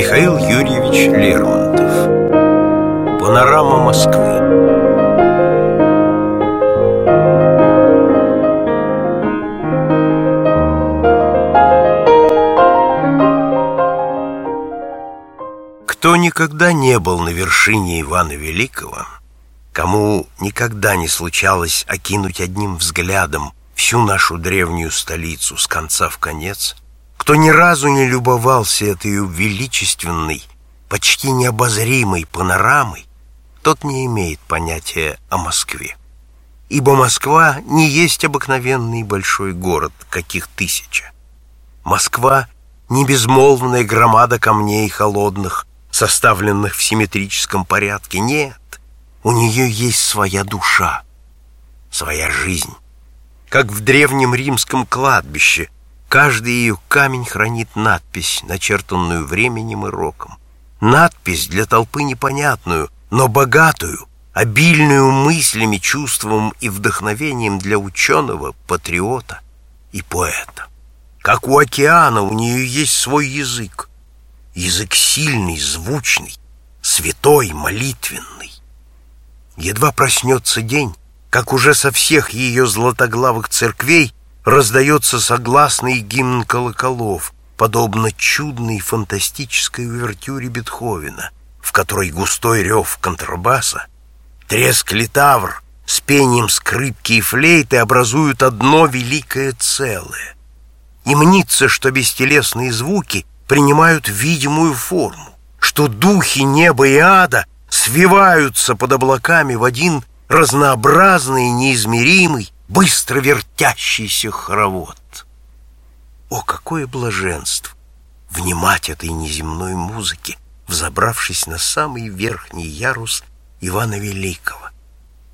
Михаил Юрьевич Лермонтов Панорама Москвы. Кто никогда не был на вершине Ивана Великого, кому никогда не случалось окинуть одним взглядом всю нашу древнюю столицу с конца в конец, кто ни разу не любовался этой величественной, почти необозримой панорамой, тот не имеет понятия о Москве. Ибо Москва не есть обыкновенный большой город, каких тысяча. Москва — не безмолвная громада камней холодных, составленных в симметрическом порядке. Нет, у нее есть своя душа, своя жизнь. Как в древнем римском кладбище, каждый ее камень хранит надпись, начертанную временем и роком. Надпись для толпы непонятную, но богатую, обильную мыслями, чувством и вдохновением для ученого, патриота и поэта. Как у океана у нее есть свой язык, Язык сильный, звучный, святой, молитвенный. Едва проснется день, как уже со всех ее златоглавых церквей раздается согласный гимн колоколов, подобно чудной фантастической увертюре Бетховена, в которой густой рев контрабаса, треск литавр с пением скрипки и флейты образуют одно великое целое. И мнится, что бестелесные звуки принимают видимую форму, что духи неба и ада свиваются под облаками в один разнообразный, неизмеримый, быстро вертящийся хоровод. О, какое блаженство внимать этой неземной музыке, взобравшись на самый верхний ярус Ивана Великого,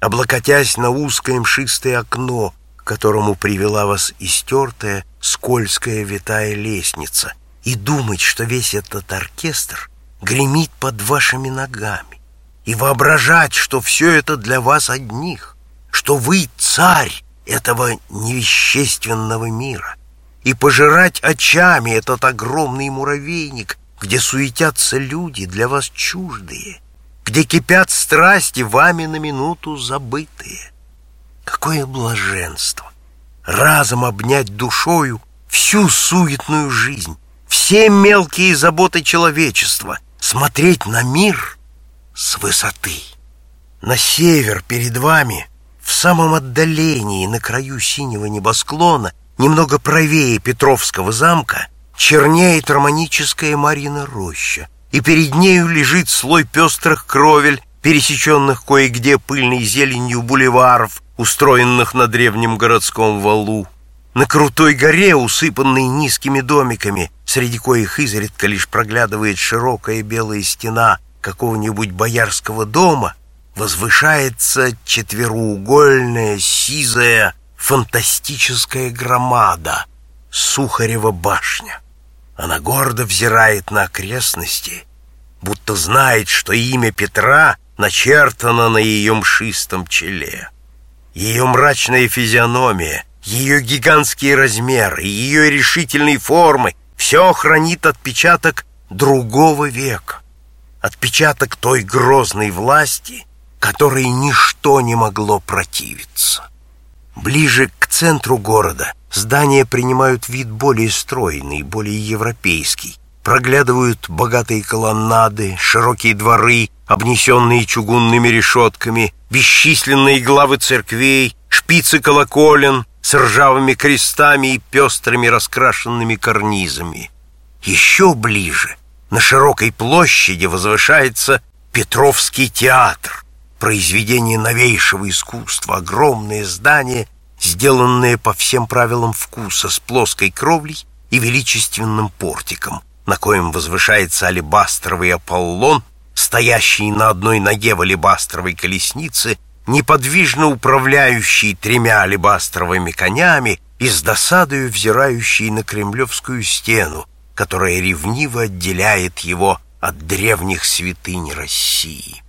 облокотясь на узкое мшистое окно, к которому привела вас истертая, скользкая витая лестница — и думать, что весь этот оркестр гремит под вашими ногами, и воображать, что все это для вас одних, что вы царь этого невещественного мира, и пожирать очами этот огромный муравейник, где суетятся люди, для вас чуждые, где кипят страсти, вами на минуту забытые. Какое блаженство! Разом обнять душою всю суетную жизнь, все мелкие заботы человечества, смотреть на мир с высоты. На север перед вами, в самом отдалении, на краю синего небосклона, немного правее Петровского замка, чернеет романическая Марина роща, и перед нею лежит слой пестрых кровель, пересеченных кое-где пыльной зеленью бульваров, устроенных на древнем городском валу. На крутой горе, усыпанной низкими домиками, среди коих изредка лишь проглядывает широкая белая стена какого-нибудь боярского дома, возвышается четвероугольная, сизая, фантастическая громада — Сухарева башня. Она гордо взирает на окрестности, будто знает, что имя Петра начертано на ее мшистом челе. Ее мрачная физиономия — ее гигантские размеры, ее решительные формы — все хранит отпечаток другого века, отпечаток той грозной власти, которой ничто не могло противиться. Ближе к центру города здания принимают вид более стройный, более европейский. Проглядывают богатые колоннады, широкие дворы, обнесенные чугунными решетками, бесчисленные главы церквей, шпицы колоколен — с ржавыми крестами и пестрыми раскрашенными карнизами. Еще ближе, на широкой площади, возвышается Петровский театр, произведение новейшего искусства, огромное здание, сделанное по всем правилам вкуса, с плоской кровлей и величественным портиком, на коем возвышается алебастровый Аполлон, стоящий на одной ноге в алебастровой колеснице неподвижно управляющий тремя алебастровыми конями и с досадою взирающий на кремлевскую стену, которая ревниво отделяет его от древних святынь России.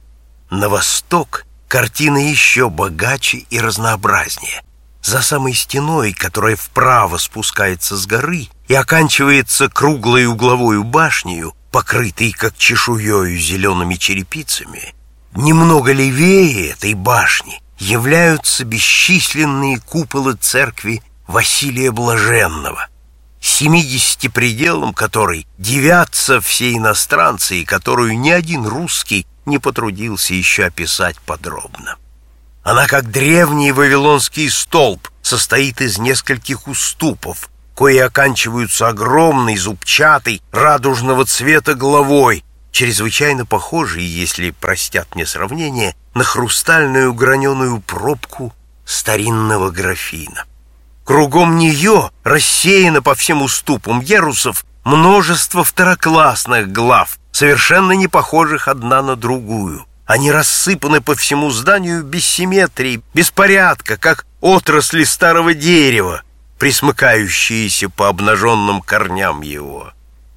На восток картина еще богаче и разнообразнее. За самой стеной, которая вправо спускается с горы и оканчивается круглой угловой башнею, покрытый, как чешуею, зелеными черепицами, немного левее этой башни являются бесчисленные куполы церкви Василия Блаженного, семидесяти пределом которой девятся все иностранцы и которую ни один русский не потрудился еще описать подробно. Она, как древний вавилонский столб, состоит из нескольких уступов, кои оканчиваются огромной, зубчатой, радужного цвета головой, чрезвычайно похожей, если простят мне сравнение, на хрустальную граненую пробку старинного графина. Кругом нее рассеяно по всем уступам ярусов множество второклассных глав, совершенно не похожих одна на другую. Они рассыпаны по всему зданию без симметрии, беспорядка, как отрасли старого дерева, присмыкающиеся по обнаженным корням его.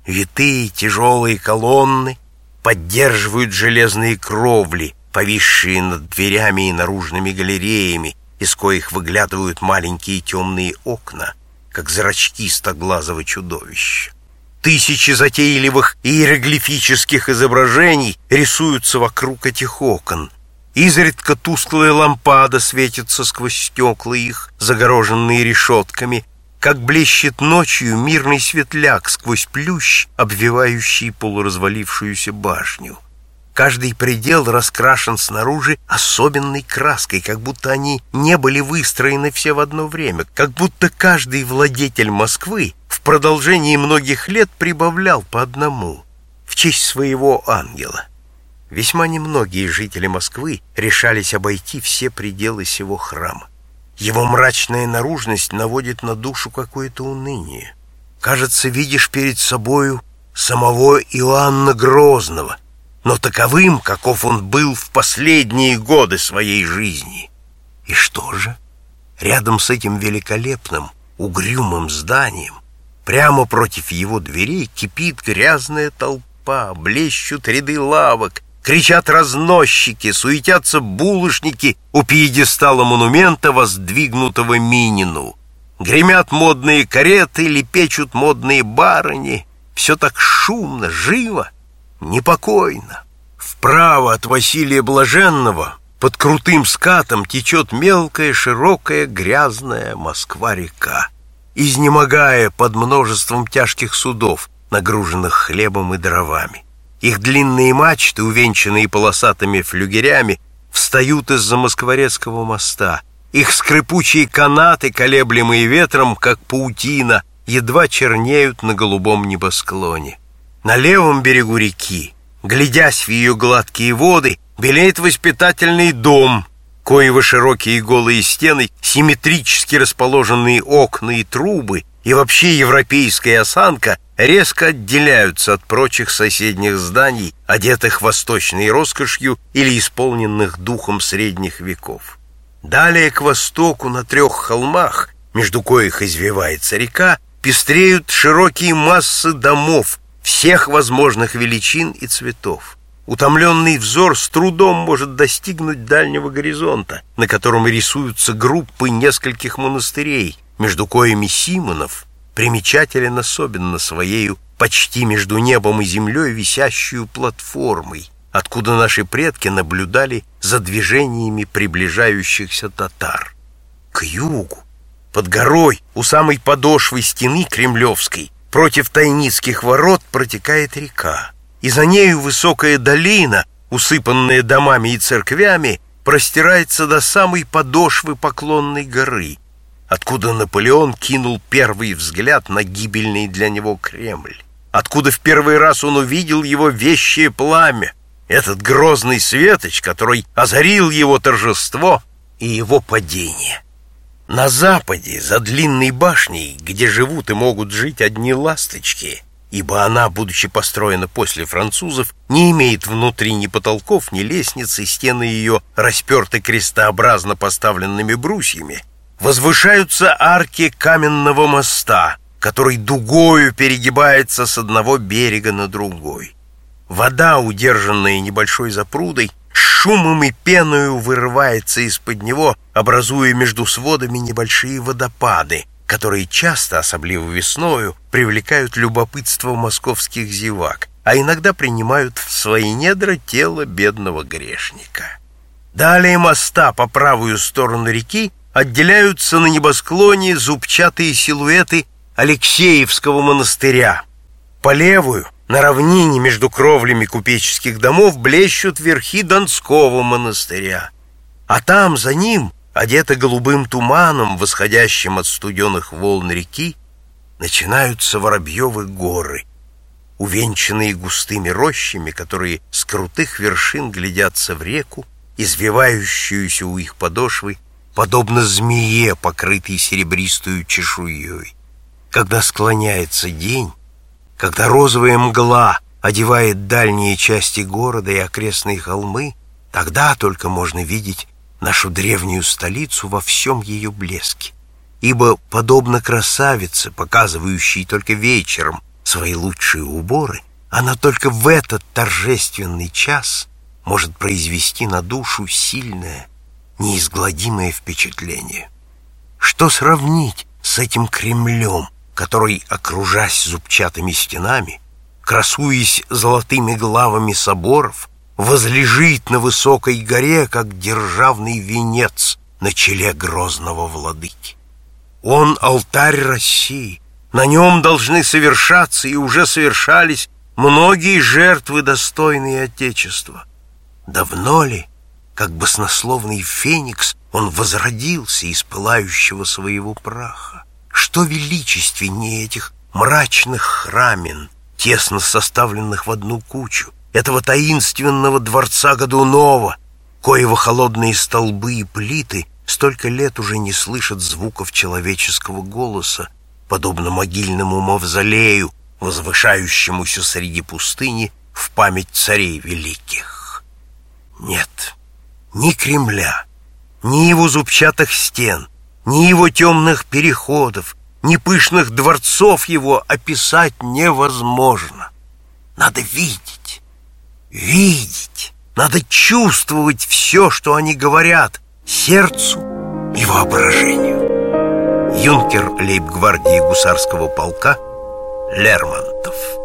Витые тяжелые колонны поддерживают железные кровли, повисшие над дверями и наружными галереями, из коих выглядывают маленькие темные окна, как зрачки стоглазого чудовища. Тысячи затейливых иероглифических изображений рисуются вокруг этих окон. Изредка тусклая лампада светится сквозь стекла их, загороженные решетками, как блещет ночью мирный светляк сквозь плющ, обвивающий полуразвалившуюся башню. Каждый предел раскрашен снаружи особенной краской, как будто они не были выстроены все в одно время, как будто каждый владетель Москвы продолжении многих лет прибавлял по одному в честь своего ангела. Весьма немногие жители Москвы решались обойти все пределы сего храма. Его мрачная наружность наводит на душу какое-то уныние. Кажется, видишь перед собою самого Иоанна Грозного — но таковым, каков он был в последние годы своей жизни. И что же? Рядом с этим великолепным, угрюмым зданием, прямо против его дверей кипит грязная толпа, блещут ряды лавок, кричат разносчики, суетятся булочники у пьедестала монумента, воздвигнутого Минину. Гремят модные кареты, лепечут модные барыни. Все так шумно, живо непокойно. Вправо от Василия Блаженного под крутым скатом течет мелкая, широкая, грязная Москва-река, изнемогая под множеством тяжких судов, нагруженных хлебом и дровами. Их длинные мачты, увенчанные полосатыми флюгерями, встают из-за Москворецкого моста. Их скрипучие канаты, колеблемые ветром, как паутина, едва чернеют на голубом небосклоне. На левом берегу реки, глядясь в ее гладкие воды, белеет воспитательный дом, коего широкие голые стены, симметрически расположенные окна и трубы и вообще европейская осанка резко отделяются от прочих соседних зданий, одетых восточной роскошью или исполненных духом средних веков. Далее к востоку на трех холмах, между коих извивается река, пестреют широкие массы домов, всех возможных величин и цветов. Утомленный взор с трудом может достигнуть дальнего горизонта, на котором рисуются группы нескольких монастырей, между коими Симонов примечателен особенно своею почти между небом и землей висящую платформой, откуда наши предки наблюдали за движениями приближающихся татар. К югу, под горой, у самой подошвы стены Кремлевской, Против Тайницких ворот протекает река, и за нею высокая долина, усыпанная домами и церквями, простирается до самой подошвы Поклонной горы, откуда Наполеон кинул первый взгляд на гибельный для него Кремль, откуда в первый раз он увидел его вещее пламя, этот грозный светоч, который озарил его торжество и его падение. На западе, за длинной башней, где живут и могут жить одни ласточки, ибо она, будучи построена после французов, не имеет внутри ни потолков, ни лестницы, стены ее расперты крестообразно поставленными брусьями, возвышаются арки каменного моста, который дугою перегибается с одного берега на другой. Вода, удержанная небольшой запрудой, шумом и пеною вырывается из-под него, образуя между сводами небольшие водопады, которые часто, особливо весною, привлекают любопытство московских зевак, а иногда принимают в свои недра тело бедного грешника. Далее моста по правую сторону реки отделяются на небосклоне зубчатые силуэты Алексеевского монастыря. По левую, на равнине между кровлями купеческих домов, блещут верхи Донского монастыря. А там, за ним, одеты голубым туманом, восходящим от студеных волн реки, начинаются Воробьевы горы, увенчанные густыми рощами, которые с крутых вершин глядятся в реку, извивающуюся у их подошвы, подобно змее, покрытой серебристую чешуей. Когда склоняется день, когда розовая мгла одевает дальние части города и окрестные холмы, тогда только можно видеть нашу древнюю столицу во всем ее блеске. Ибо, подобно красавице, показывающей только вечером свои лучшие уборы, она только в этот торжественный час может произвести на душу сильное, неизгладимое впечатление. Что сравнить с этим Кремлем, который, окружась зубчатыми стенами, красуясь золотыми главами соборов, возлежит на высокой горе, как державный венец на челе грозного владыки. Он — алтарь России, на нем должны совершаться и уже совершались многие жертвы, достойные Отечества. Давно ли, как баснословный феникс, он возродился из пылающего своего праха? Что величественнее этих мрачных храмин, тесно составленных в одну кучу, этого таинственного дворца Годунова, коего холодные столбы и плиты столько лет уже не слышат звуков человеческого голоса, подобно могильному мавзолею, возвышающемуся среди пустыни в память царей великих. Нет, ни Кремля, ни его зубчатых стен, ни его темных переходов, ни пышных дворцов его описать невозможно. Надо видеть, видеть, надо чувствовать все, что они говорят, сердцу и воображению. Юнкер лейб-гвардии гусарского полка Лермонтов